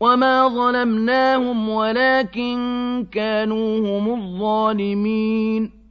وَمَا ظَلَمْنَاهُمْ وَلَٰكِن كَانُوا هُمُ الظَّالِمِينَ